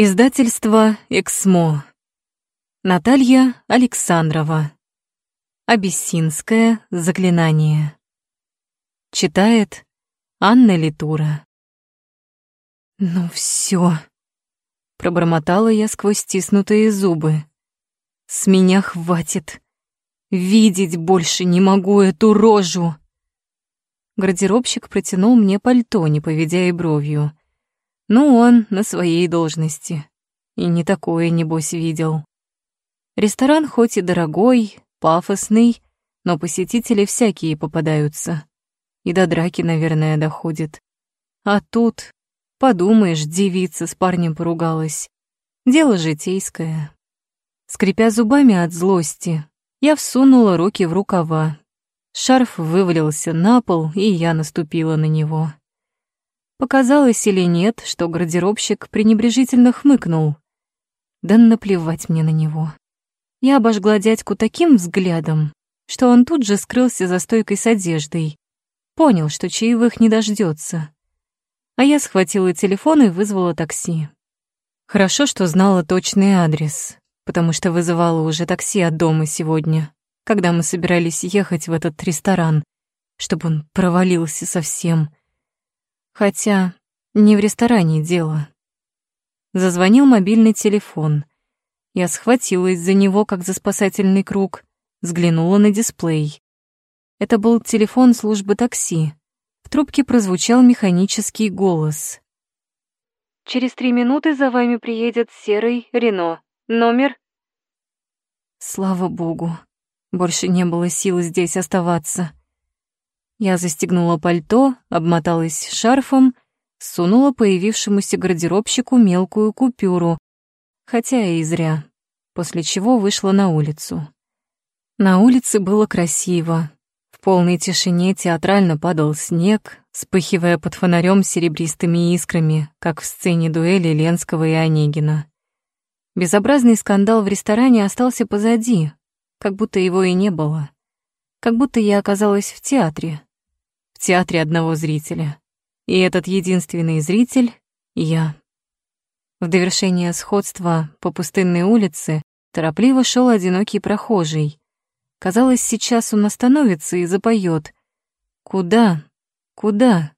Издательство «Эксмо». Наталья Александрова. Абиссинское заклинание. Читает Анна Литура. «Ну все, пробормотала я сквозь стиснутые зубы. «С меня хватит. Видеть больше не могу эту рожу!» Гардеробщик протянул мне пальто, не поведя и бровью. Ну, он на своей должности. И не такое, небось, видел. Ресторан хоть и дорогой, пафосный, но посетители всякие попадаются. И до драки, наверное, доходит. А тут, подумаешь, девица с парнем поругалась. Дело житейское. Скрипя зубами от злости, я всунула руки в рукава. Шарф вывалился на пол, и я наступила на него. Показалось или нет, что гардеробщик пренебрежительно хмыкнул. Да наплевать мне на него. Я обожгла дядьку таким взглядом, что он тут же скрылся за стойкой с одеждой. Понял, что чаевых не дождется. А я схватила телефон и вызвала такси. Хорошо, что знала точный адрес, потому что вызывала уже такси от дома сегодня, когда мы собирались ехать в этот ресторан, чтобы он провалился совсем. Хотя не в ресторане дело. Зазвонил мобильный телефон. Я схватилась за него, как за спасательный круг, взглянула на дисплей. Это был телефон службы такси. В трубке прозвучал механический голос. «Через три минуты за вами приедет серый Рено. Номер...» Слава богу, больше не было сил здесь оставаться. Я застегнула пальто, обмоталась шарфом, сунула появившемуся гардеробщику мелкую купюру, хотя и зря, после чего вышла на улицу. На улице было красиво. В полной тишине театрально падал снег, вспыхивая под фонарем серебристыми искрами, как в сцене дуэли Ленского и Онегина. Безобразный скандал в ресторане остался позади, как будто его и не было. Как будто я оказалась в театре, в театре одного зрителя. И этот единственный зритель — я. В довершение сходства по пустынной улице торопливо шел одинокий прохожий. Казалось, сейчас он остановится и запоет. «Куда? Куда?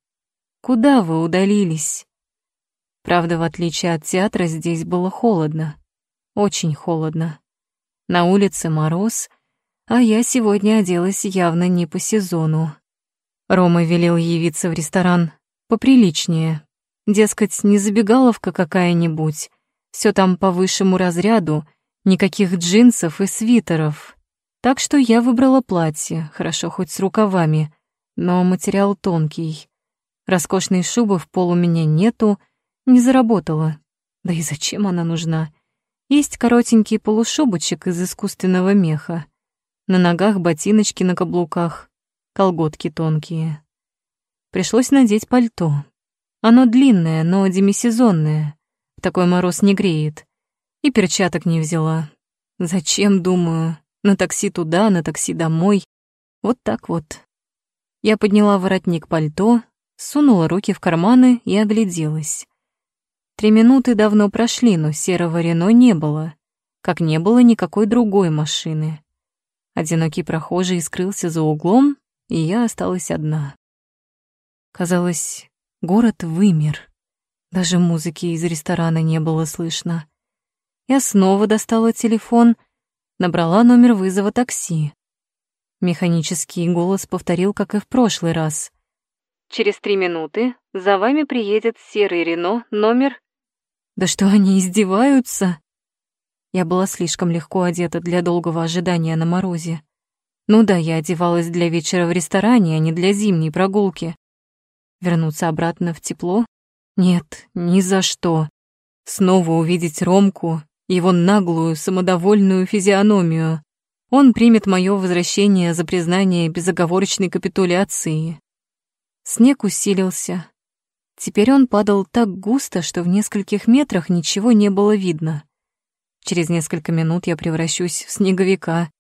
Куда вы удалились?» Правда, в отличие от театра, здесь было холодно. Очень холодно. На улице мороз, а я сегодня оделась явно не по сезону. Рома велел явиться в ресторан поприличнее. Дескать, не забегаловка какая-нибудь, все там по высшему разряду, никаких джинсов и свитеров. Так что я выбрала платье, хорошо хоть с рукавами, но материал тонкий. Роскошной шубы в пол у меня нету, не заработала. Да и зачем она нужна? Есть коротенький полушубочек из искусственного меха. На ногах ботиночки на каблуках колготки тонкие. Пришлось надеть пальто. Оно длинное, но демисезонное. В такой мороз не греет. И перчаток не взяла. Зачем, думаю? На такси туда, на такси домой. Вот так вот. Я подняла воротник пальто, сунула руки в карманы и огляделась. Три минуты давно прошли, но серого Рено не было, как не было никакой другой машины. Одинокий прохожий скрылся за углом, и я осталась одна. Казалось, город вымер. Даже музыки из ресторана не было слышно. Я снова достала телефон, набрала номер вызова такси. Механический голос повторил, как и в прошлый раз. «Через три минуты за вами приедет серый Рено, номер...» «Да что они издеваются?» Я была слишком легко одета для долгого ожидания на морозе. Ну да, я одевалась для вечера в ресторане, а не для зимней прогулки. Вернуться обратно в тепло? Нет, ни за что. Снова увидеть Ромку, его наглую, самодовольную физиономию. Он примет мое возвращение за признание безоговорочной капитуляции. Снег усилился. Теперь он падал так густо, что в нескольких метрах ничего не было видно. Через несколько минут я превращусь в снеговика,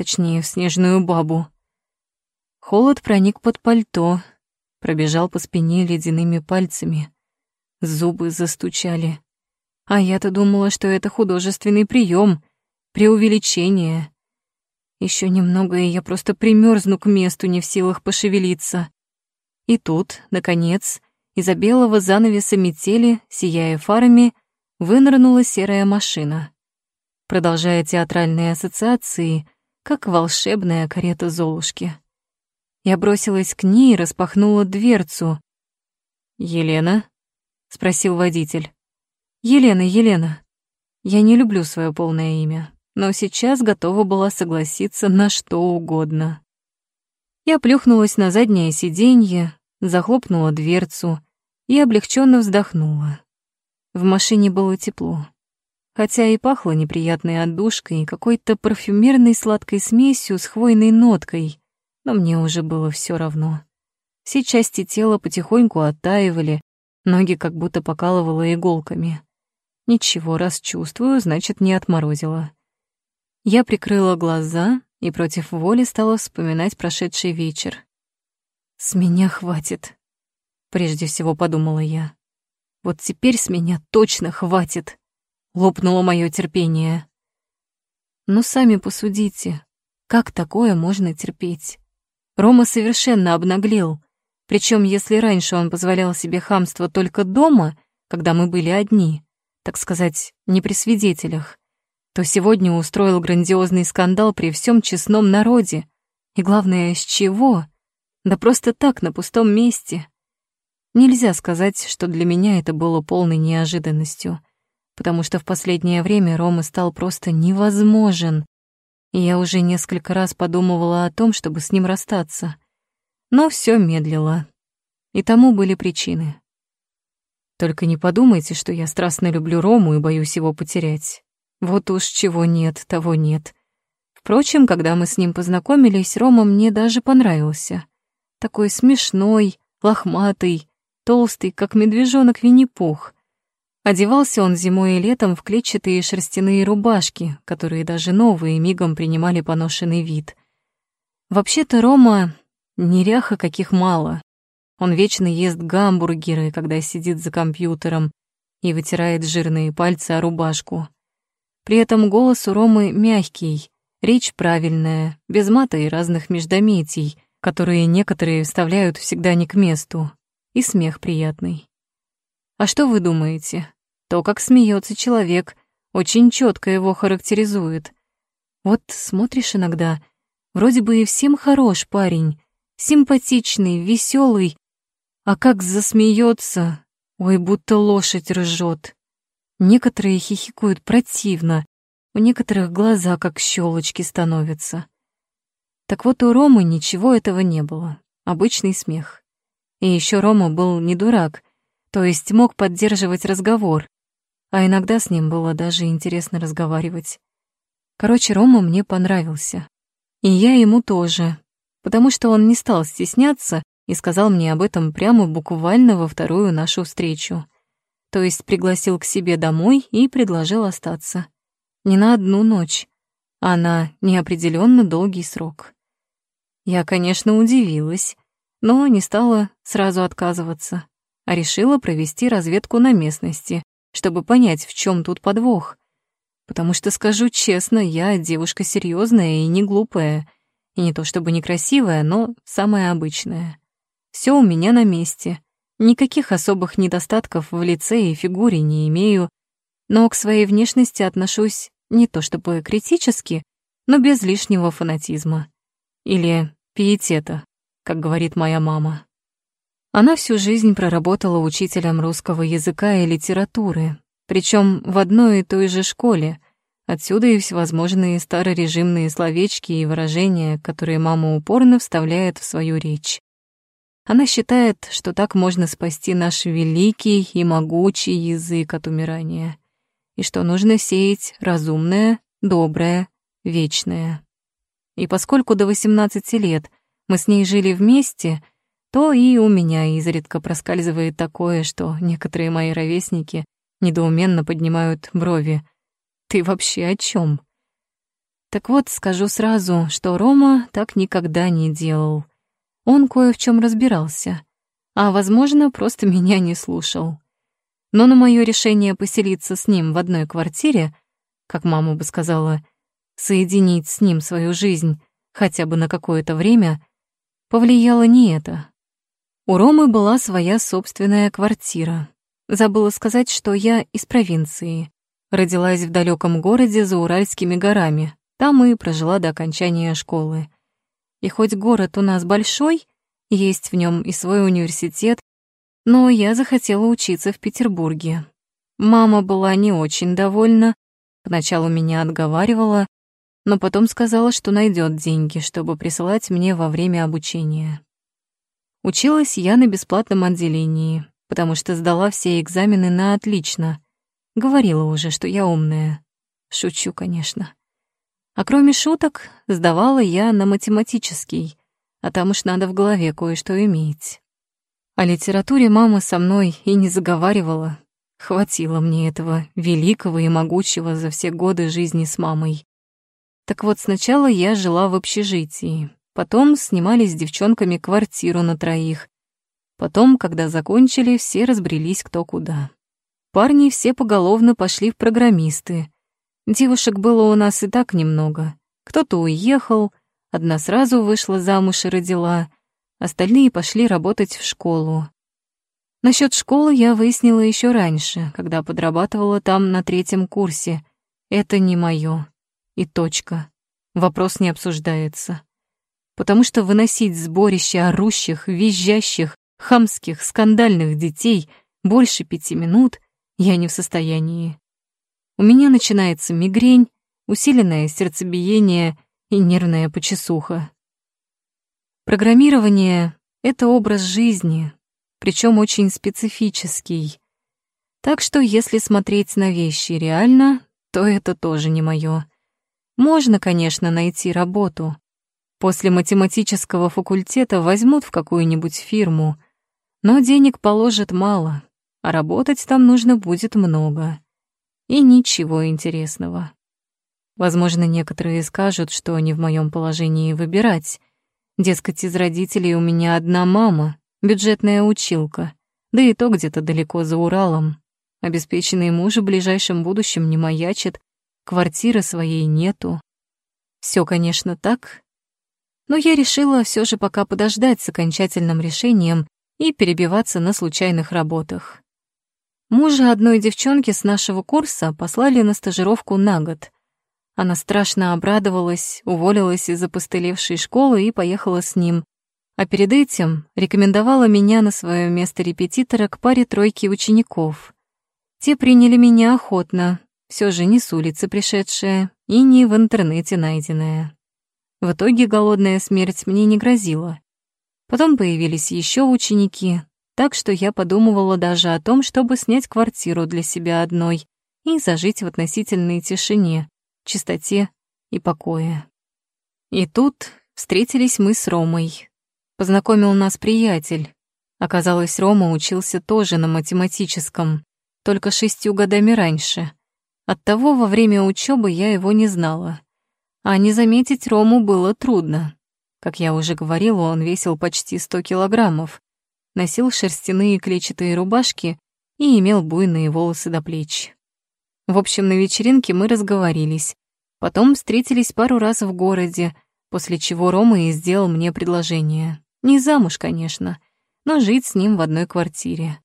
точнее, в снежную бабу. Холод проник под пальто, пробежал по спине ледяными пальцами. Зубы застучали. А я-то думала, что это художественный прием, преувеличение. Еще немного, и я просто примерзну к месту, не в силах пошевелиться. И тут, наконец, из-за белого занавеса метели, сияя фарами, вынырнула серая машина. Продолжая театральные ассоциации, как волшебная карета Золушки. Я бросилась к ней и распахнула дверцу. «Елена?» — спросил водитель. «Елена, Елена. Я не люблю свое полное имя, но сейчас готова была согласиться на что угодно». Я плюхнулась на заднее сиденье, захлопнула дверцу и облегченно вздохнула. В машине было тепло, хотя и пахло неприятной отдушкой и какой-то парфюмерной сладкой смесью с хвойной ноткой, но мне уже было все равно. Все части тела потихоньку оттаивали, ноги как будто покалывало иголками. Ничего, раз чувствую, значит, не отморозила. Я прикрыла глаза и против воли стала вспоминать прошедший вечер. «С меня хватит», — прежде всего подумала я. «Вот теперь с меня точно хватит», — лопнуло мое терпение. «Ну, сами посудите, как такое можно терпеть?» Рома совершенно обнаглел. Причем, если раньше он позволял себе хамство только дома, когда мы были одни, так сказать, не при свидетелях, то сегодня устроил грандиозный скандал при всем честном народе. И главное, с чего? Да просто так, на пустом месте. Нельзя сказать, что для меня это было полной неожиданностью, потому что в последнее время Рома стал просто невозможен, и я уже несколько раз подумывала о том, чтобы с ним расстаться. Но все медлило, и тому были причины. Только не подумайте, что я страстно люблю Рому и боюсь его потерять. Вот уж чего нет, того нет. Впрочем, когда мы с ним познакомились, Рома мне даже понравился. Такой смешной, лохматый, толстый, как медвежонок Винни-Пух. Одевался он зимой и летом в клетчатые шерстяные рубашки, которые даже новые мигом принимали поношенный вид. Вообще-то Рома неряха каких мало. Он вечно ест гамбургеры, когда сидит за компьютером и вытирает жирные пальцы о рубашку. При этом голос у Ромы мягкий, речь правильная, без мата и разных междометий, которые некоторые вставляют всегда не к месту, и смех приятный. А что вы думаете? То, как смеется человек, очень четко его характеризует. Вот смотришь иногда, вроде бы и всем хорош парень, симпатичный, веселый, а как засмеется, ой, будто лошадь ржет. Некоторые хихикают противно, у некоторых глаза как щелочки становятся. Так вот у Ромы ничего этого не было, обычный смех. И еще Рома был не дурак, то есть мог поддерживать разговор, а иногда с ним было даже интересно разговаривать. Короче, Рома мне понравился. И я ему тоже, потому что он не стал стесняться и сказал мне об этом прямо буквально во вторую нашу встречу. То есть пригласил к себе домой и предложил остаться. Не на одну ночь, а на неопределенно долгий срок. Я, конечно, удивилась, но не стала сразу отказываться, а решила провести разведку на местности, чтобы понять, в чем тут подвох. Потому что, скажу честно, я девушка серьезная и не глупая, и не то чтобы некрасивая, но самая обычная. Все у меня на месте. Никаких особых недостатков в лице и фигуре не имею, но к своей внешности отношусь не то чтобы критически, но без лишнего фанатизма. Или пиетета, как говорит моя мама. Она всю жизнь проработала учителем русского языка и литературы, причем в одной и той же школе. Отсюда и всевозможные старорежимные словечки и выражения, которые мама упорно вставляет в свою речь. Она считает, что так можно спасти наш великий и могучий язык от умирания, и что нужно сеять разумное, доброе, вечное. И поскольку до 18 лет мы с ней жили вместе, то и у меня изредка проскальзывает такое, что некоторые мои ровесники недоуменно поднимают брови. «Ты вообще о чем? Так вот, скажу сразу, что Рома так никогда не делал. Он кое в чем разбирался, а, возможно, просто меня не слушал. Но на мое решение поселиться с ним в одной квартире, как мама бы сказала, соединить с ним свою жизнь хотя бы на какое-то время, повлияло не это. У Ромы была своя собственная квартира. Забыла сказать, что я из провинции. Родилась в далеком городе за Уральскими горами. Там и прожила до окончания школы. И хоть город у нас большой, есть в нем и свой университет, но я захотела учиться в Петербурге. Мама была не очень довольна, поначалу меня отговаривала, но потом сказала, что найдет деньги, чтобы присылать мне во время обучения. Училась я на бесплатном отделении, потому что сдала все экзамены на отлично. Говорила уже, что я умная. Шучу, конечно. А кроме шуток, сдавала я на математический, а там уж надо в голове кое-что иметь. О литературе мама со мной и не заговаривала. Хватило мне этого великого и могучего за все годы жизни с мамой. Так вот, сначала я жила в общежитии, потом снимали с девчонками квартиру на троих. Потом, когда закончили, все разбрелись кто куда. Парни все поголовно пошли в программисты. Девушек было у нас и так немного. Кто-то уехал, одна сразу вышла замуж и родила, остальные пошли работать в школу. Насчет школы я выяснила еще раньше, когда подрабатывала там на третьем курсе. Это не мое. И точка. Вопрос не обсуждается. Потому что выносить сборище орущих, визжащих, хамских, скандальных детей больше пяти минут я не в состоянии. У меня начинается мигрень, усиленное сердцебиение и нервная почесуха. Программирование — это образ жизни, причем очень специфический. Так что если смотреть на вещи реально, то это тоже не мое. Можно, конечно, найти работу. После математического факультета возьмут в какую-нибудь фирму, но денег положат мало, а работать там нужно будет много. И ничего интересного. Возможно, некоторые скажут, что не в моем положении выбирать. Дескать, из родителей у меня одна мама, бюджетная училка, да и то где-то далеко за Уралом. Обеспеченный муж в ближайшем будущем не маячит, квартиры своей нету. Все, конечно, так, но я решила все же пока подождать с окончательным решением и перебиваться на случайных работах. Мужа одной девчонки с нашего курса послали на стажировку на год. Она страшно обрадовалась, уволилась из опостылевшей школы и поехала с ним, а перед этим рекомендовала меня на свое место репетитора к паре тройки учеников. Те приняли меня охотно, все же не с улицы пришедшая и не в интернете найденная. В итоге голодная смерть мне не грозила. Потом появились еще ученики, так что я подумывала даже о том, чтобы снять квартиру для себя одной и зажить в относительной тишине, чистоте и покое. И тут встретились мы с Ромой. Познакомил нас приятель. Оказалось, Рома учился тоже на математическом, только шестью годами раньше. Оттого во время учебы я его не знала. А не заметить Рому было трудно. Как я уже говорила, он весил почти сто килограммов, носил шерстяные клетчатые рубашки и имел буйные волосы до плеч. В общем, на вечеринке мы разговорились. Потом встретились пару раз в городе, после чего Рома и сделал мне предложение. Не замуж, конечно, но жить с ним в одной квартире.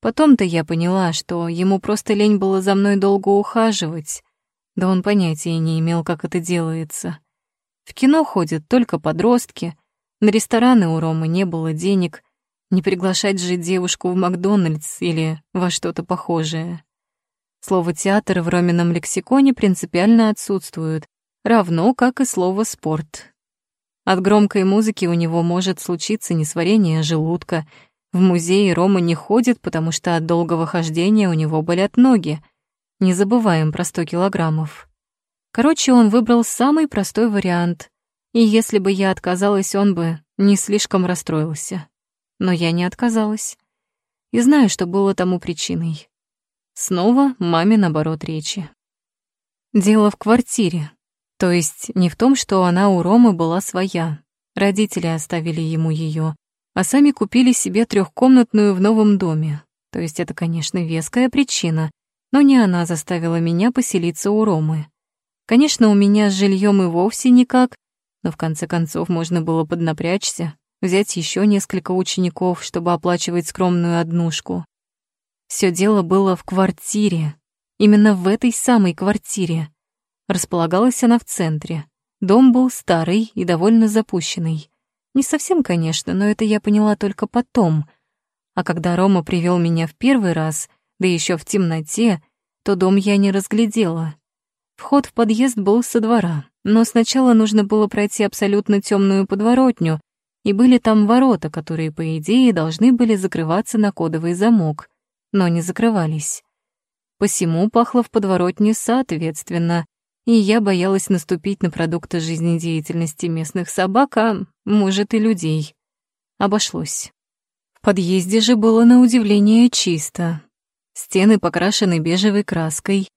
Потом-то я поняла, что ему просто лень было за мной долго ухаживать. Да он понятия не имел, как это делается. В кино ходят только подростки, на рестораны у Ромы не было денег, не приглашать же девушку в Макдональдс или во что-то похожее. Слово «театр» в Ромином лексиконе принципиально отсутствует, равно как и слово «спорт». От громкой музыки у него может случиться несварение желудка. В музее Рома не ходит, потому что от долгого хождения у него болят ноги. Не забываем про 100 килограммов. Короче, он выбрал самый простой вариант. И если бы я отказалась, он бы не слишком расстроился. Но я не отказалась. И знаю, что было тому причиной. Снова маме наоборот речи. Дело в квартире. То есть не в том, что она у Ромы была своя. Родители оставили ему ее, а сами купили себе трехкомнатную в новом доме. То есть это, конечно, веская причина, но не она заставила меня поселиться у Ромы. Конечно, у меня с жильем и вовсе никак, но в конце концов можно было поднапрячься, взять еще несколько учеников, чтобы оплачивать скромную однушку. Все дело было в квартире, именно в этой самой квартире. Располагалась она в центре. Дом был старый и довольно запущенный. Не совсем, конечно, но это я поняла только потом. А когда Рома привел меня в первый раз, да еще в темноте, то дом я не разглядела. Вход в подъезд был со двора, но сначала нужно было пройти абсолютно темную подворотню, и были там ворота, которые, по идее, должны были закрываться на кодовый замок, но не закрывались. Посему пахло в подворотне соответственно, и я боялась наступить на продукты жизнедеятельности местных собак, а, может, и людей. Обошлось. В подъезде же было на удивление чисто. Стены покрашены бежевой краской,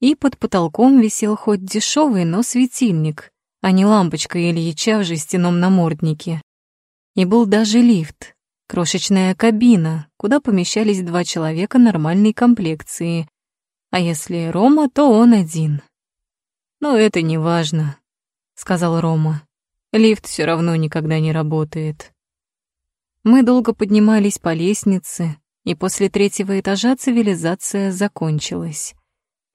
и под потолком висел хоть дешевый, но светильник, а не лампочка Ильича в жестяном наморднике. И был даже лифт, крошечная кабина, куда помещались два человека нормальной комплекции. А если Рома, то он один. «Но это не важно», — сказал Рома. «Лифт все равно никогда не работает». Мы долго поднимались по лестнице, и после третьего этажа цивилизация закончилась.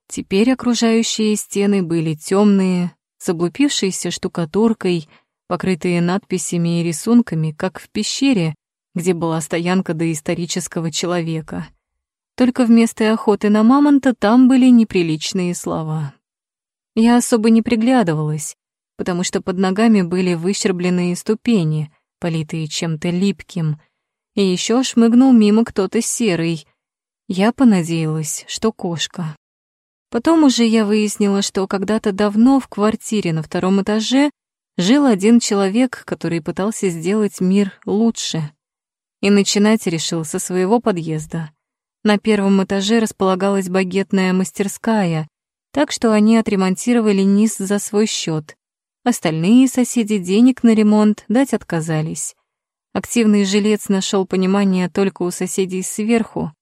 Теперь окружающие стены были темные, с облупившейся штукатуркой, покрытые надписями и рисунками, как в пещере, где была стоянка доисторического человека. Только вместо охоты на мамонта там были неприличные слова. Я особо не приглядывалась, потому что под ногами были выщербленные ступени, политые чем-то липким, и еще шмыгнул мимо кто-то серый. Я понадеялась, что кошка. Потом уже я выяснила, что когда-то давно в квартире на втором этаже жил один человек, который пытался сделать мир лучше. И начинать решил со своего подъезда. На первом этаже располагалась багетная мастерская, так что они отремонтировали низ за свой счет. Остальные соседи денег на ремонт дать отказались. Активный жилец нашел понимание только у соседей сверху.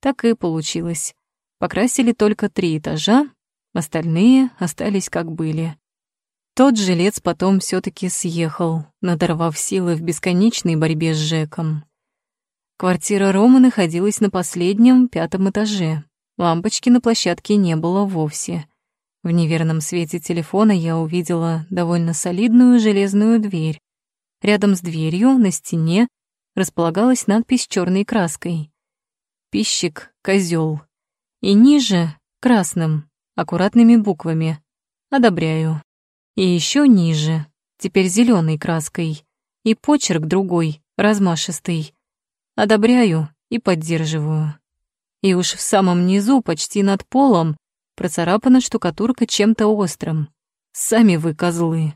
Так и получилось. Покрасили только три этажа, остальные остались как были. Тот жилец потом все таки съехал, надорвав силы в бесконечной борьбе с Жеком. Квартира Ромы находилась на последнем, пятом этаже. Лампочки на площадке не было вовсе. В неверном свете телефона я увидела довольно солидную железную дверь. Рядом с дверью на стене располагалась надпись черной краской. «Пищик, козел. И ниже, красным, аккуратными буквами. Одобряю. И еще ниже, теперь зеленой краской. И почерк другой, размашистый. Одобряю и поддерживаю. И уж в самом низу, почти над полом, процарапана штукатурка чем-то острым. Сами вы козлы.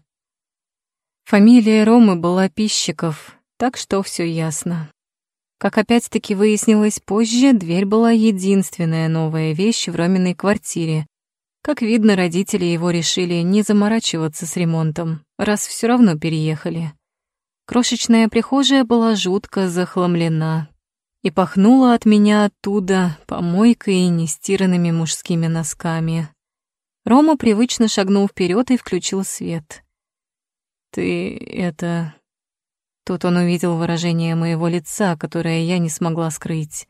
Фамилия Ромы была Пищиков, так что все ясно. Как опять-таки выяснилось позже, дверь была единственная новая вещь в Роминой квартире. Как видно, родители его решили не заморачиваться с ремонтом, раз все равно переехали. Крошечная прихожая была жутко захламлена и пахнула от меня оттуда помойкой и нестиранными мужскими носками. Рома привычно шагнул вперед и включил свет. «Ты это...» Тут он увидел выражение моего лица, которое я не смогла скрыть.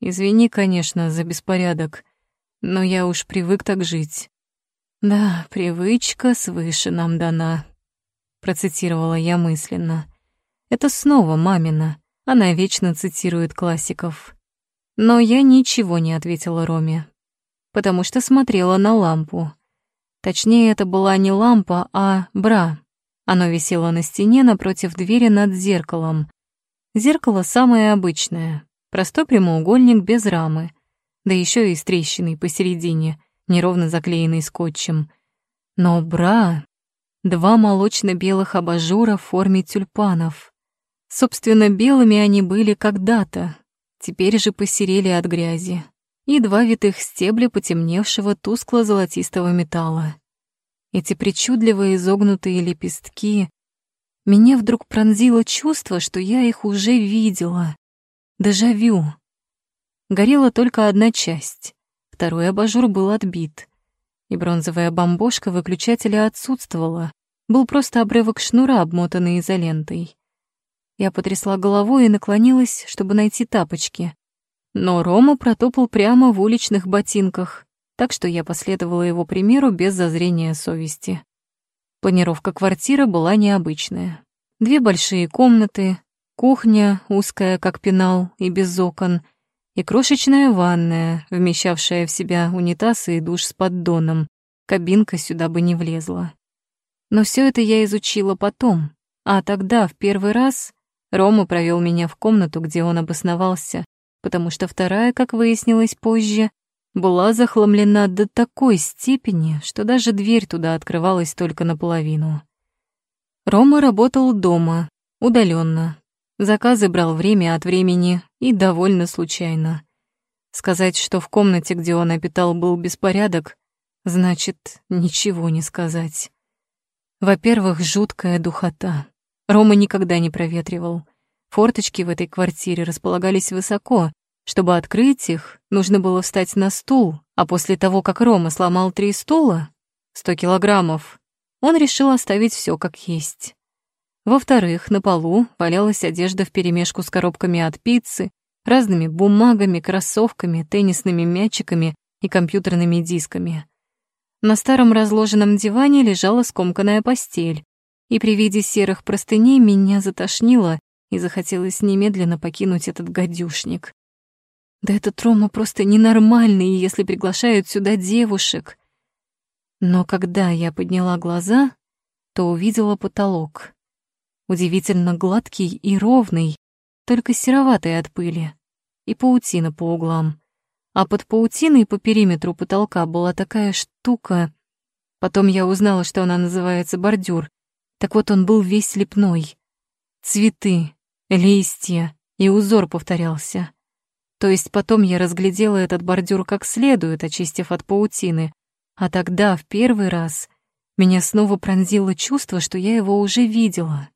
Извини, конечно, за беспорядок, но я уж привык так жить. Да, привычка свыше нам дана, процитировала я мысленно. Это снова мамина. Она вечно цитирует классиков. Но я ничего не ответила Роме, потому что смотрела на лампу. Точнее, это была не лампа, а бра. Оно висело на стене напротив двери над зеркалом. Зеркало самое обычное, простой прямоугольник без рамы, да еще и с трещиной посередине, неровно заклеенной скотчем. Но бра... Два молочно-белых абажура в форме тюльпанов. Собственно, белыми они были когда-то, теперь же посерели от грязи. И два витых стебля потемневшего тускло-золотистого металла эти причудливо изогнутые лепестки, меня вдруг пронзило чувство, что я их уже видела. Дежавю. горела только одна часть, второй абажур был отбит, и бронзовая бомбошка выключателя отсутствовала, был просто обрывок шнура, обмотанный изолентой. Я потрясла головой и наклонилась, чтобы найти тапочки. Но Рома протопал прямо в уличных ботинках, так что я последовала его примеру без зазрения совести. Планировка квартиры была необычная. Две большие комнаты, кухня, узкая, как пенал, и без окон, и крошечная ванная, вмещавшая в себя унитаз и душ с поддоном. Кабинка сюда бы не влезла. Но все это я изучила потом, а тогда, в первый раз, Рома провел меня в комнату, где он обосновался, потому что вторая, как выяснилось позже, была захламлена до такой степени, что даже дверь туда открывалась только наполовину. Рома работал дома, удаленно. Заказы брал время от времени и довольно случайно. Сказать, что в комнате, где он обитал, был беспорядок, значит ничего не сказать. Во-первых, жуткая духота. Рома никогда не проветривал. Форточки в этой квартире располагались высоко. Чтобы открыть их, нужно было встать на стул, а после того, как Рома сломал три стула, сто килограммов, он решил оставить все как есть. Во-вторых, на полу валялась одежда вперемешку с коробками от пиццы, разными бумагами, кроссовками, теннисными мячиками и компьютерными дисками. На старом разложенном диване лежала скомканная постель, и при виде серых простыней меня затошнило и захотелось немедленно покинуть этот гадюшник. Да этот Рома просто ненормальный, если приглашают сюда девушек. Но когда я подняла глаза, то увидела потолок. Удивительно гладкий и ровный, только сероватый от пыли, и паутина по углам. А под паутиной по периметру потолка была такая штука. Потом я узнала, что она называется бордюр, так вот он был весь лепной. Цветы, листья и узор повторялся. То есть потом я разглядела этот бордюр как следует, очистив от паутины. А тогда, в первый раз, меня снова пронзило чувство, что я его уже видела.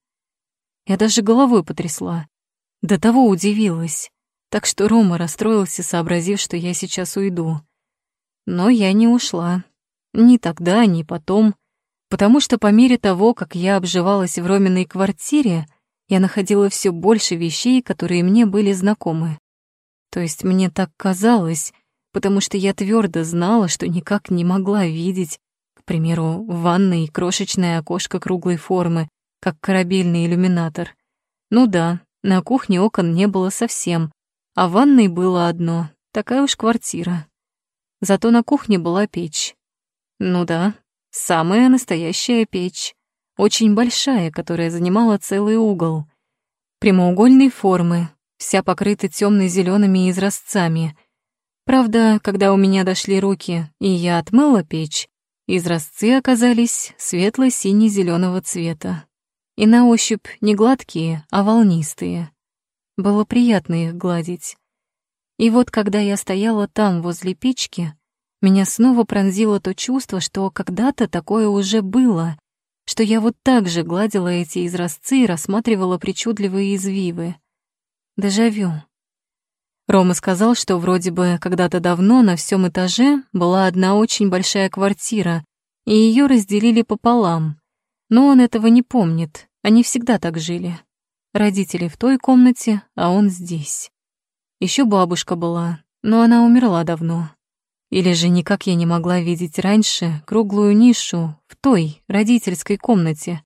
Я даже головой потрясла. До того удивилась. Так что Рома расстроился, сообразив, что я сейчас уйду. Но я не ушла. Ни тогда, ни потом потому что по мере того, как я обживалась в Роминой квартире, я находила все больше вещей, которые мне были знакомы. То есть мне так казалось, потому что я твердо знала, что никак не могла видеть, к примеру, в ванной крошечное окошко круглой формы, как корабельный иллюминатор. Ну да, на кухне окон не было совсем, а в ванной было одно, такая уж квартира. Зато на кухне была печь. Ну да, Самая настоящая печь, очень большая, которая занимала целый угол. Прямоугольной формы, вся покрыта темно-зелеными изразцами. Правда, когда у меня дошли руки, и я отмыла печь, изразцы оказались светло-сине-зеленого цвета. И на ощупь не гладкие, а волнистые. Было приятно их гладить. И вот когда я стояла там, возле печки, меня снова пронзило то чувство, что когда-то такое уже было, что я вот так же гладила эти изразцы и рассматривала причудливые извивы. Дежавю. Рома сказал, что вроде бы когда-то давно на всем этаже была одна очень большая квартира, и ее разделили пополам. Но он этого не помнит, они всегда так жили. Родители в той комнате, а он здесь. Еще бабушка была, но она умерла давно. Или же никак я не могла видеть раньше круглую нишу в той родительской комнате.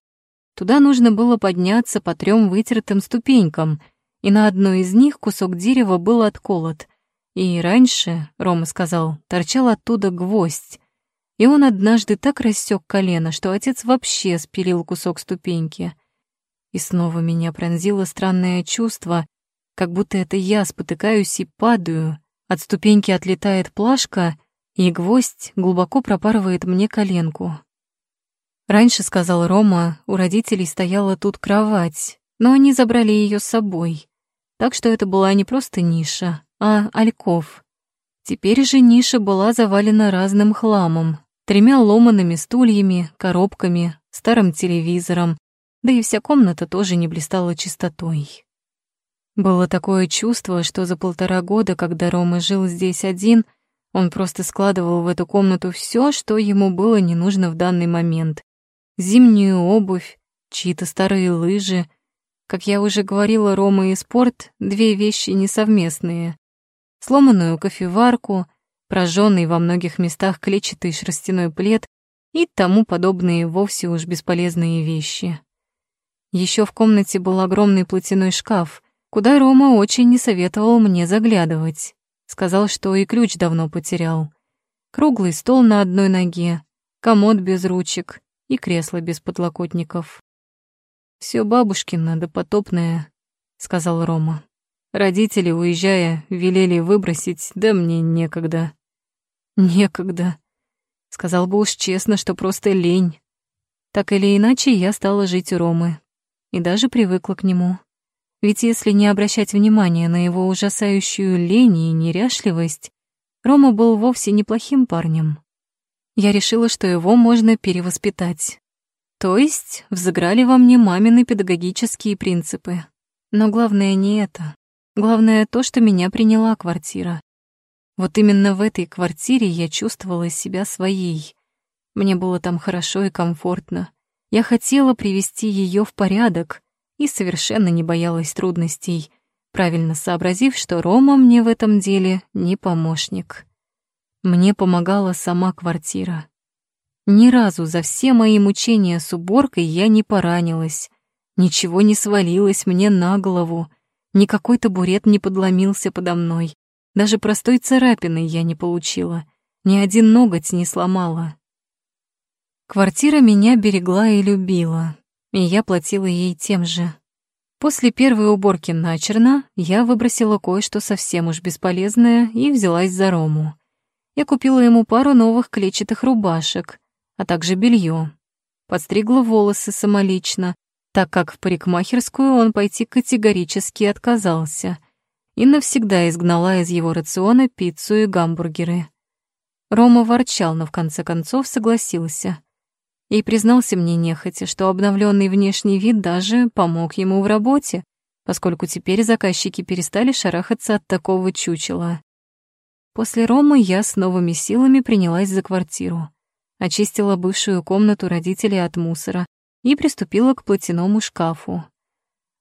Туда нужно было подняться по трем вытертым ступенькам, и на одной из них кусок дерева был отколот. И раньше, Рома сказал, торчал оттуда гвоздь. И он однажды так рассек колено, что отец вообще спилил кусок ступеньки. И снова меня пронзило странное чувство, как будто это я спотыкаюсь и падаю, от ступеньки отлетает плашка, и гвоздь глубоко пропарывает мне коленку. Раньше, сказал Рома, у родителей стояла тут кровать, но они забрали ее с собой. Так что это была не просто ниша, а альков. Теперь же ниша была завалена разным хламом, тремя ломаными стульями, коробками, старым телевизором, да и вся комната тоже не блистала чистотой. Было такое чувство, что за полтора года, когда Рома жил здесь один, он просто складывал в эту комнату все, что ему было не нужно в данный момент. Зимнюю обувь, чьи-то старые лыжи. Как я уже говорила, Рома и спорт — две вещи несовместные. Сломанную кофеварку, прожженный во многих местах клетчатый шерстяной плед и тому подобные вовсе уж бесполезные вещи. Еще в комнате был огромный платяной шкаф, куда Рома очень не советовал мне заглядывать. Сказал, что и ключ давно потерял. Круглый стол на одной ноге, комод без ручек и кресло без подлокотников. Все бабушкино да потопное», — сказал Рома. «Родители, уезжая, велели выбросить, да мне некогда». «Некогда», — сказал бы уж честно, что просто лень. Так или иначе, я стала жить у Ромы и даже привыкла к нему. Ведь если не обращать внимания на его ужасающую лень и неряшливость, Рома был вовсе неплохим парнем. Я решила, что его можно перевоспитать. То есть взыграли во мне мамины педагогические принципы. Но главное не это. Главное то, что меня приняла квартира. Вот именно в этой квартире я чувствовала себя своей. Мне было там хорошо и комфортно. Я хотела привести ее в порядок, и совершенно не боялась трудностей, правильно сообразив, что Рома мне в этом деле не помощник. Мне помогала сама квартира. Ни разу за все мои мучения с уборкой я не поранилась, ничего не свалилось мне на голову, ни какой табурет не подломился подо мной, даже простой царапины я не получила, ни один ноготь не сломала. Квартира меня берегла и любила, и я платила ей тем же. После первой уборки начерно я выбросила кое-что совсем уж бесполезное и взялась за Рому. Я купила ему пару новых клетчатых рубашек, а также белье. Подстригла волосы самолично, так как в парикмахерскую он пойти категорически отказался и навсегда изгнала из его рациона пиццу и гамбургеры. Рома ворчал, но в конце концов согласился — и признался мне нехотя, что обновленный внешний вид даже помог ему в работе, поскольку теперь заказчики перестали шарахаться от такого чучела. После Ромы я с новыми силами принялась за квартиру, очистила бывшую комнату родителей от мусора и приступила к платяному шкафу.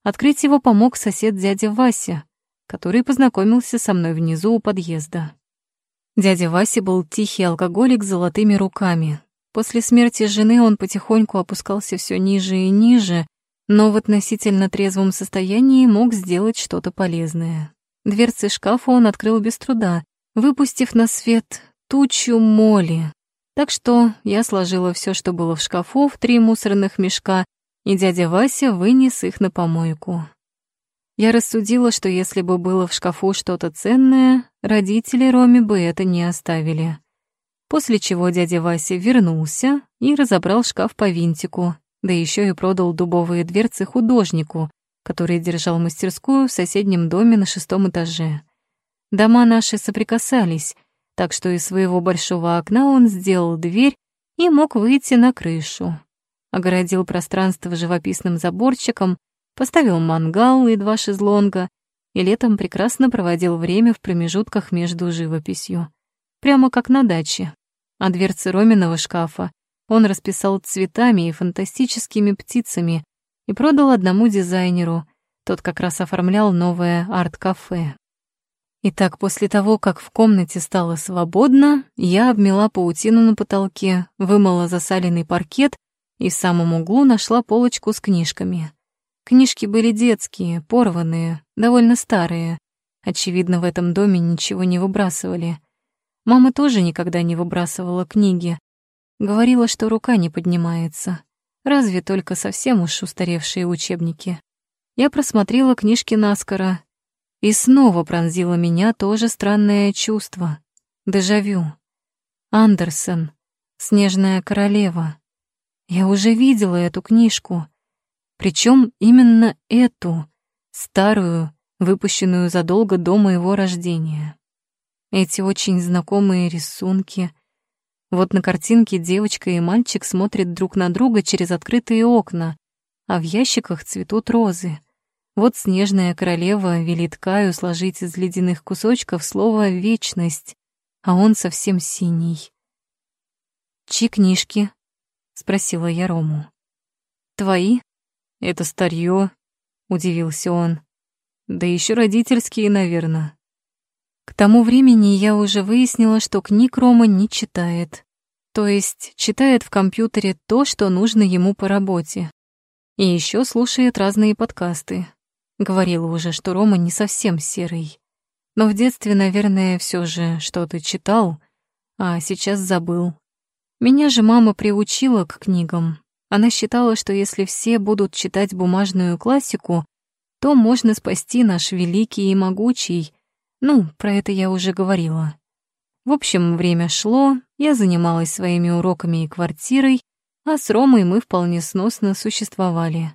Открыть его помог сосед дядя Вася, который познакомился со мной внизу у подъезда. Дядя Вася был тихий алкоголик с золотыми руками, После смерти жены он потихоньку опускался все ниже и ниже, но в относительно трезвом состоянии мог сделать что-то полезное. Дверцы шкафа он открыл без труда, выпустив на свет тучу моли. Так что я сложила все, что было в шкафу, в три мусорных мешка, и дядя Вася вынес их на помойку. Я рассудила, что если бы было в шкафу что-то ценное, родители Роме бы это не оставили после чего дядя Вася вернулся и разобрал шкаф по винтику, да еще и продал дубовые дверцы художнику, который держал мастерскую в соседнем доме на шестом этаже. Дома наши соприкасались, так что из своего большого окна он сделал дверь и мог выйти на крышу. Огородил пространство живописным заборчиком, поставил мангал и два шезлонга, и летом прекрасно проводил время в промежутках между живописью. Прямо как на даче а дверцы Роминого шкафа он расписал цветами и фантастическими птицами и продал одному дизайнеру. Тот как раз оформлял новое арт-кафе. Итак, после того, как в комнате стало свободно, я обмела паутину на потолке, вымыла засаленный паркет и в самом углу нашла полочку с книжками. Книжки были детские, порванные, довольно старые. Очевидно, в этом доме ничего не выбрасывали. Мама тоже никогда не выбрасывала книги. Говорила, что рука не поднимается. Разве только совсем уж устаревшие учебники. Я просмотрела книжки наскоро, и снова пронзило меня тоже странное чувство. Дежавю. Андерсон. «Снежная королева». Я уже видела эту книжку. Причем именно эту, старую, выпущенную задолго до моего рождения. Эти очень знакомые рисунки. Вот на картинке девочка и мальчик смотрят друг на друга через открытые окна, а в ящиках цветут розы. Вот снежная королева велит Каю сложить из ледяных кусочков слово «вечность», а он совсем синий. «Чьи книжки?» — спросила я Рому. «Твои?» «Это старье», — удивился он. «Да еще родительские, наверное». К тому времени я уже выяснила, что книг Рома не читает. То есть читает в компьютере то, что нужно ему по работе. И еще слушает разные подкасты. Говорила уже, что Рома не совсем серый. Но в детстве, наверное, все же что-то читал, а сейчас забыл. Меня же мама приучила к книгам. Она считала, что если все будут читать бумажную классику, то можно спасти наш великий и могучий. Ну, про это я уже говорила. В общем, время шло, я занималась своими уроками и квартирой, а с Ромой мы вполне сносно существовали.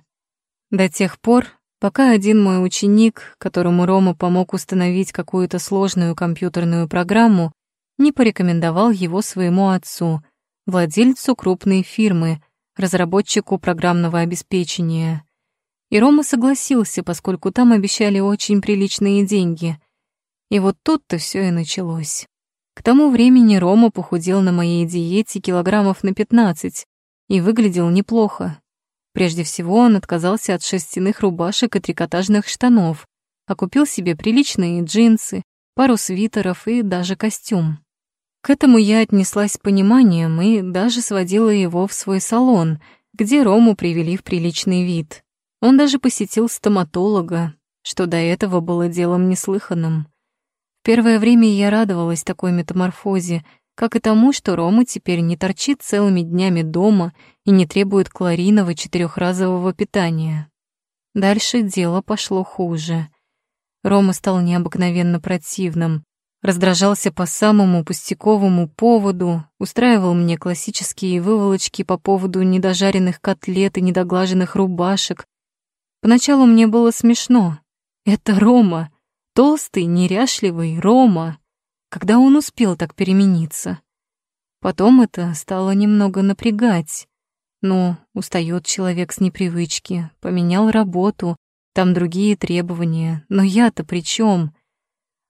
До тех пор, пока один мой ученик, которому Рома помог установить какую-то сложную компьютерную программу, не порекомендовал его своему отцу, владельцу крупной фирмы, разработчику программного обеспечения. И Рома согласился, поскольку там обещали очень приличные деньги. И вот тут-то все и началось. К тому времени Рома похудел на моей диете килограммов на 15 и выглядел неплохо. Прежде всего он отказался от шерстяных рубашек и трикотажных штанов, а купил себе приличные джинсы, пару свитеров и даже костюм. К этому я отнеслась с пониманием и даже сводила его в свой салон, где Рому привели в приличный вид. Он даже посетил стоматолога, что до этого было делом неслыханным. В первое время я радовалась такой метаморфозе, как и тому, что Рома теперь не торчит целыми днями дома и не требует кларинового четырехразового питания. Дальше дело пошло хуже. Рома стал необыкновенно противным, раздражался по самому пустяковому поводу, устраивал мне классические выволочки по поводу недожаренных котлет и недоглаженных рубашек. Поначалу мне было смешно. Это Рома, толстый, неряшливый Рома. Когда он успел так перемениться? Потом это стало немного напрягать. Ну, устает человек с непривычки, поменял работу, там другие требования, но я-то при чем?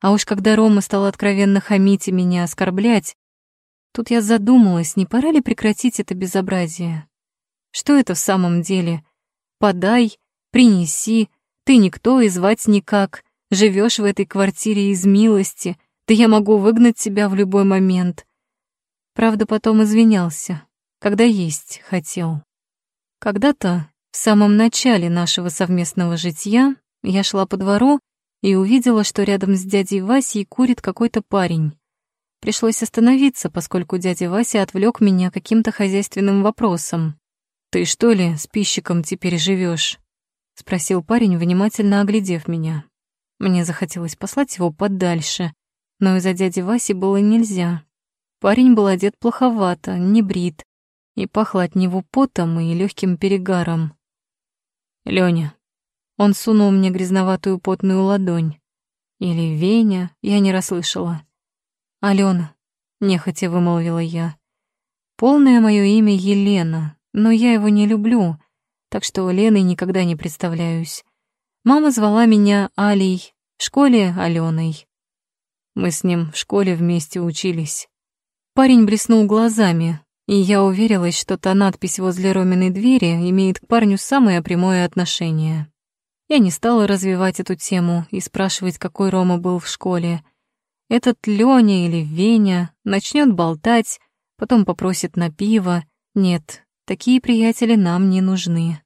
А уж когда Рома стал откровенно хамить и меня оскорблять, тут я задумалась, не пора ли прекратить это безобразие? Что это в самом деле? Подай, принеси, ты никто и звать никак, живешь в этой квартире из милости, да я могу выгнать тебя в любой момент. Правда, потом извинялся, когда есть хотел. Когда-то, в самом начале нашего совместного житья, я шла по двору и увидела, что рядом с дядей Васей курит какой-то парень. Пришлось остановиться, поскольку дядя Вася отвлек меня каким-то хозяйственным вопросом. «Ты что ли с пищиком теперь живешь? спросил парень, внимательно оглядев меня. Мне захотелось послать его подальше, но из-за дяди Васи было нельзя. Парень был одет плоховато, не брит, и пахло от него потом и легким перегаром. «Лёня, он сунул мне грязноватую потную ладонь. Или Веня, я не расслышала. «Алена», — нехотя вымолвила я. «Полное мое имя Елена, но я его не люблю, так что Леной никогда не представляюсь. Мама звала меня Алей, в школе Аленой. Мы с ним в школе вместе учились». Парень блеснул глазами, и я уверилась, что та надпись возле Роминой двери имеет к парню самое прямое отношение. Я не стала развивать эту тему и спрашивать, какой Рома был в школе. Этот Лёня или Веня начнет болтать, потом попросит на пиво. Нет, такие приятели нам не нужны.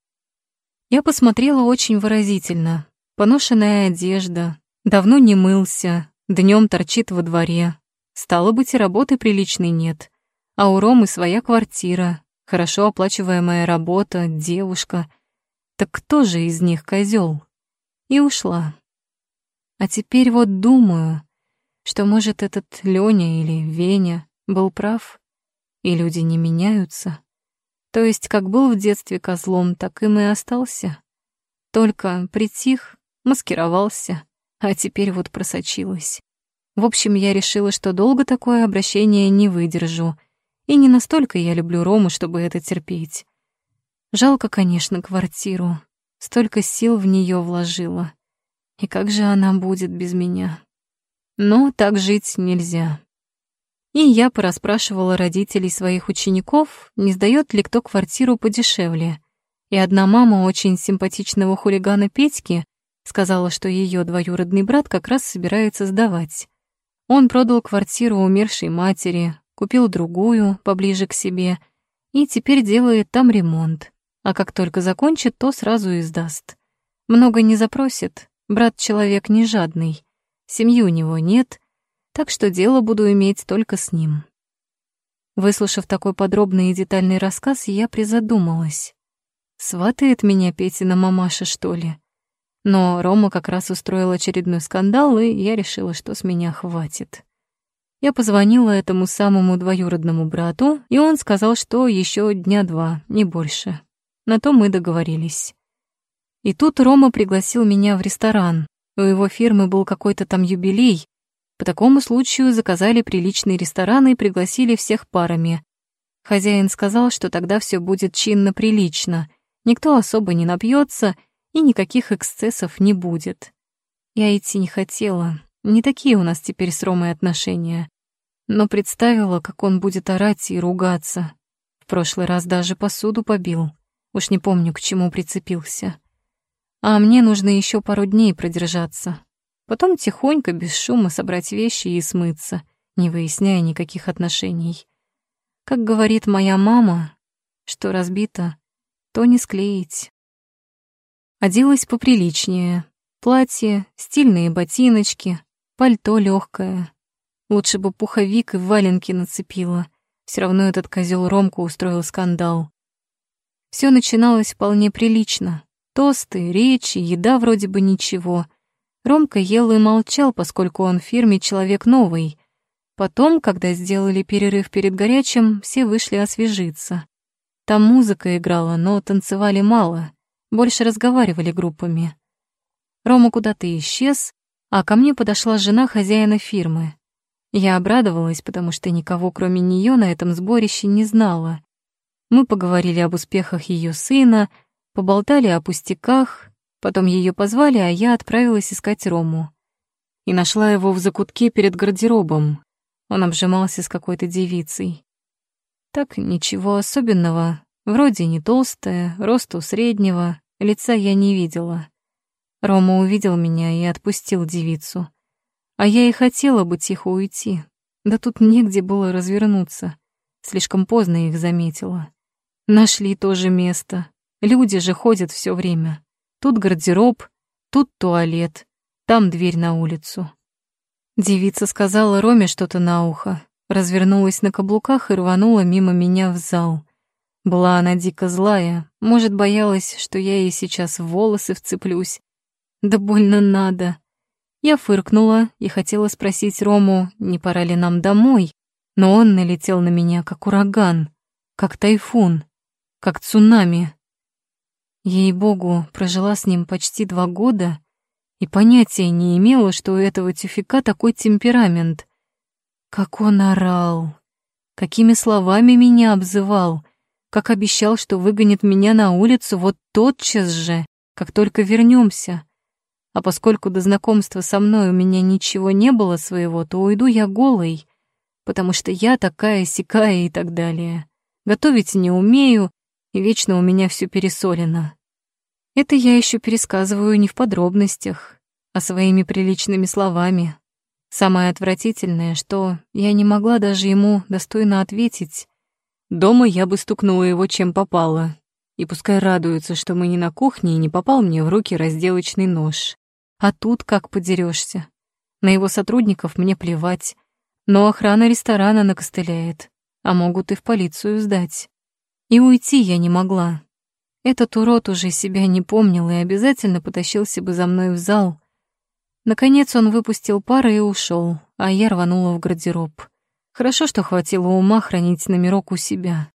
Я посмотрела очень выразительно. Поношенная одежда, давно не мылся, днем торчит во дворе. Стало быть, и работы приличной нет. А у Ромы своя квартира, хорошо оплачиваемая работа, девушка — так кто же из них козел? И ушла. А теперь вот думаю, что, может, этот Лёня или Веня был прав, и люди не меняются. То есть, как был в детстве козлом, так им и остался. Только притих, маскировался, а теперь вот просочилась. В общем, я решила, что долго такое обращение не выдержу, и не настолько я люблю Рому, чтобы это терпеть. Жалко, конечно, квартиру. столько сил в нее вложила. И как же она будет без меня? Но так жить нельзя. И я порасспрашивала родителей своих учеников, не сдаёт ли кто квартиру подешевле. И одна мама очень симпатичного хулигана Петьки сказала, что её двоюродный брат как раз собирается сдавать. Он продал квартиру умершей матери, купил другую, поближе к себе, и теперь делает там ремонт. А как только закончит, то сразу и сдаст. Много не запросит, брат человек не жадный, семьи у него нет, так что дело буду иметь только с ним. Выслушав такой подробный и детальный рассказ, я призадумалась. Сватает меня Петина мамаша, что ли? Но Рома как раз устроил очередной скандал, и я решила, что с меня хватит. Я позвонила этому самому двоюродному брату, и он сказал, что еще дня два, не больше. На то мы договорились. И тут Рома пригласил меня в ресторан. У его фирмы был какой-то там юбилей, по такому случаю заказали приличный ресторан и пригласили всех парами. Хозяин сказал, что тогда все будет чинно-прилично, никто особо не напьется и никаких эксцессов не будет. Я идти не хотела, не такие у нас теперь с Ромой отношения. Но представила, как он будет орать и ругаться. В прошлый раз даже посуду побил. Уж не помню, к чему прицепился. А мне нужно еще пару дней продержаться. Потом тихонько, без шума собрать вещи и смыться, не выясняя никаких отношений. Как говорит моя мама, что разбито, то не склеить. Оделась поприличнее. Платье, стильные ботиночки, пальто легкое. Лучше бы пуховик и валенки нацепила. Все равно этот козел Ромку устроил скандал. Все начиналось вполне прилично. Тосты, речи, еда вроде бы ничего — Ромка ел и молчал, поскольку он в фирме человек новый. Потом, когда сделали перерыв перед горячим, все вышли освежиться. Там музыка играла, но танцевали мало, больше разговаривали группами. Рома куда-то исчез, а ко мне подошла жена хозяина фирмы. Я обрадовалась, потому что никого, кроме нее, на этом сборище не знала. Мы поговорили об успехах ее сына, поболтали о пустяках, Потом ее позвали, а я отправилась искать Рому. И нашла его в закутке перед гардеробом. Он обжимался с какой-то девицей. Так, ничего особенного. Вроде не толстая, росту среднего, лица я не видела. Рома увидел меня и отпустил девицу. А я и хотела бы тихо уйти. Да тут негде было развернуться. Слишком поздно их заметила. Нашли тоже место. Люди же ходят все время. Тут гардероб, тут туалет, там дверь на улицу. Девица сказала Роме что-то на ухо, развернулась на каблуках и рванула мимо меня в зал. Была она дико злая, может, боялась, что я ей сейчас в волосы вцеплюсь. Да больно надо. Я фыркнула и хотела спросить Рому, не пора ли нам домой, но он налетел на меня, как ураган, как тайфун, как цунами. Ей-богу, прожила с ним почти два года и понятия не имела, что у этого тюфика такой темперамент. Как он орал, какими словами меня обзывал, как обещал, что выгонит меня на улицу вот тотчас же, как только вернемся. А поскольку до знакомства со мной у меня ничего не было своего, то уйду я голой, потому что я такая сякая и так далее. Готовить не умею, и вечно у меня все пересолено. Это я еще пересказываю не в подробностях, а своими приличными словами. Самое отвратительное, что я не могла даже ему достойно ответить. Дома я бы стукнула его чем попало. И пускай радуется, что мы не на кухне и не попал мне в руки разделочный нож. А тут как подерешься. На его сотрудников мне плевать. Но охрана ресторана накостыляет, а могут и в полицию сдать. И уйти я не могла. Этот урод уже себя не помнил и обязательно потащился бы за мной в зал. Наконец он выпустил пары и ушел, а я рванула в гардероб. Хорошо, что хватило ума хранить номерок у себя.